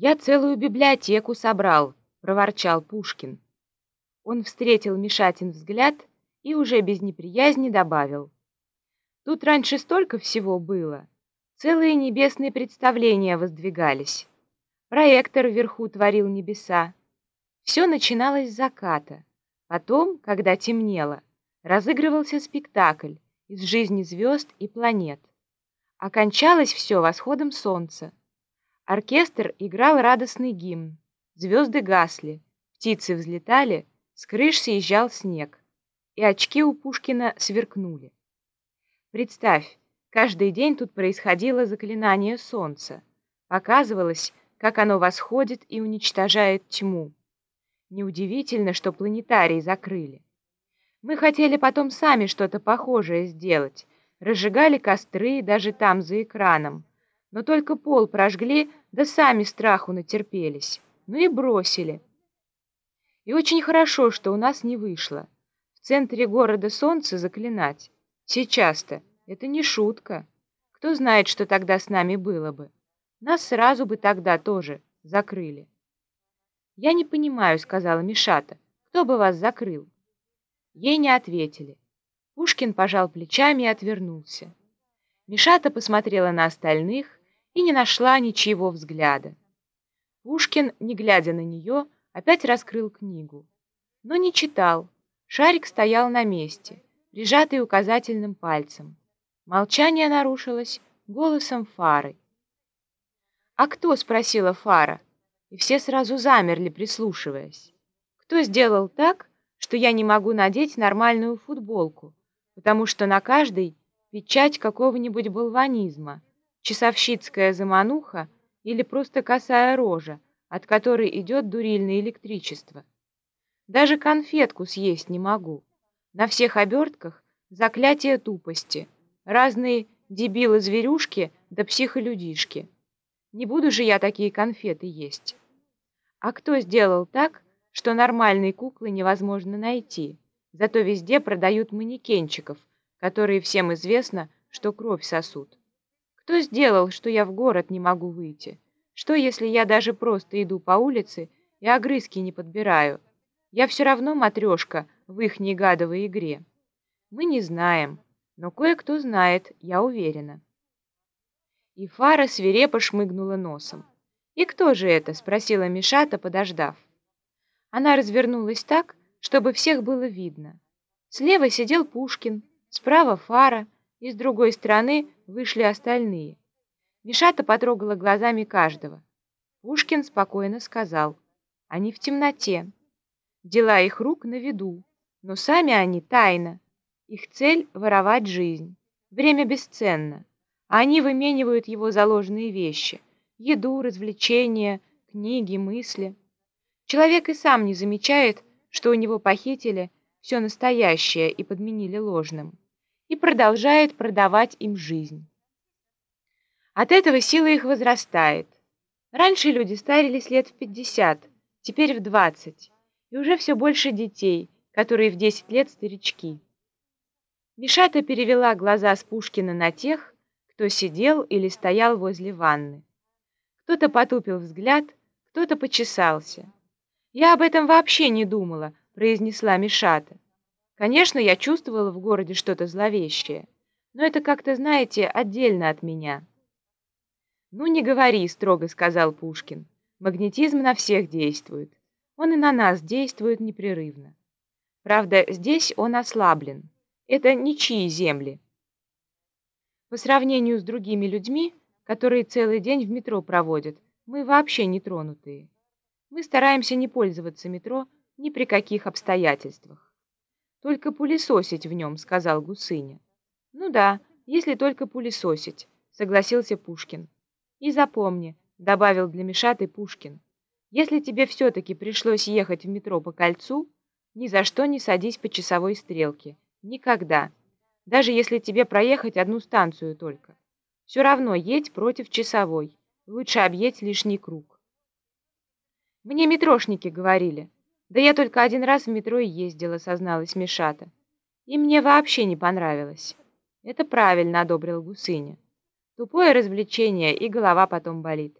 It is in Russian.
«Я целую библиотеку собрал», — проворчал Пушкин. Он встретил Мишатин взгляд и уже без неприязни добавил. «Тут раньше столько всего было. Целые небесные представления воздвигались. Проектор вверху творил небеса. Все начиналось с заката. Потом, когда темнело, разыгрывался спектакль из жизни звезд и планет. Окончалось все восходом солнца. Оркестр играл радостный гимн. Звезды гасли, птицы взлетали, с крыш съезжал снег. И очки у Пушкина сверкнули. Представь, каждый день тут происходило заклинание солнца. Показывалось, как оно восходит и уничтожает тьму. Неудивительно, что планетарий закрыли. Мы хотели потом сами что-то похожее сделать, разжигали костры даже там, за экраном. Но только пол прожгли, да сами страху натерпелись. Ну и бросили. И очень хорошо, что у нас не вышло. В центре города солнце заклинать. Сейчас-то это не шутка. Кто знает, что тогда с нами было бы. Нас сразу бы тогда тоже закрыли. «Я не понимаю», — сказала Мишата. «Кто бы вас закрыл?» Ей не ответили. Пушкин пожал плечами и отвернулся. Мишата посмотрела на остальных и не нашла ничего взгляда. Пушкин, не глядя на нее, опять раскрыл книгу. Но не читал. Шарик стоял на месте, прижатый указательным пальцем. Молчание нарушилось голосом Фары. «А кто?» — спросила Фара и все сразу замерли, прислушиваясь. Кто сделал так, что я не могу надеть нормальную футболку, потому что на каждой печать какого-нибудь болванизма, часовщицкая замануха или просто косая рожа, от которой идет дурильное электричество. Даже конфетку съесть не могу. На всех обертках заклятие тупости, разные дебилы-зверюшки да психолюдишки. Не буду же я такие конфеты есть. А кто сделал так, что нормальные куклы невозможно найти? Зато везде продают манекенчиков, которые всем известно, что кровь сосут. Кто сделал, что я в город не могу выйти? Что, если я даже просто иду по улице и огрызки не подбираю? Я все равно матрешка в их негадовой игре. Мы не знаем, но кое-кто знает, я уверена. И Фара свирепо шмыгнула носом. «И кто же это?» — спросила Мишата, подождав. Она развернулась так, чтобы всех было видно. Слева сидел Пушкин, справа Фара, и с другой стороны вышли остальные. Мишата потрогала глазами каждого. Пушкин спокойно сказал, «Они в темноте. Дела их рук на виду, но сами они тайна. Их цель — воровать жизнь. Время бесценно они выменивают его заложенные вещи — еду, развлечения, книги, мысли. Человек и сам не замечает, что у него похитили все настоящее и подменили ложным, и продолжает продавать им жизнь. От этого сила их возрастает. Раньше люди старились лет в 50, теперь в 20, и уже все больше детей, которые в 10 лет старички. Мишата перевела глаза с Пушкина на тех, кто сидел или стоял возле ванны. Кто-то потупил взгляд, кто-то почесался. «Я об этом вообще не думала», — произнесла Мишата. «Конечно, я чувствовала в городе что-то зловещее, но это как-то, знаете, отдельно от меня». «Ну, не говори», — строго сказал Пушкин. «Магнетизм на всех действует. Он и на нас действует непрерывно. Правда, здесь он ослаблен. Это ничьи земли». По сравнению с другими людьми, которые целый день в метро проводят, мы вообще не тронутые. Мы стараемся не пользоваться метро ни при каких обстоятельствах. «Только пылесосить в нем», — сказал Гусыня. «Ну да, если только пылесосить», — согласился Пушкин. «И запомни», — добавил для Мишаты Пушкин, «если тебе все-таки пришлось ехать в метро по кольцу, ни за что не садись по часовой стрелке. Никогда» даже если тебе проехать одну станцию только. Все равно едь против часовой, лучше объедь лишний круг. Мне метрошники говорили. Да я только один раз в метро и ездила, созналась Мишата. И мне вообще не понравилось. Это правильно, одобрил Гусыня. Тупое развлечение, и голова потом болит.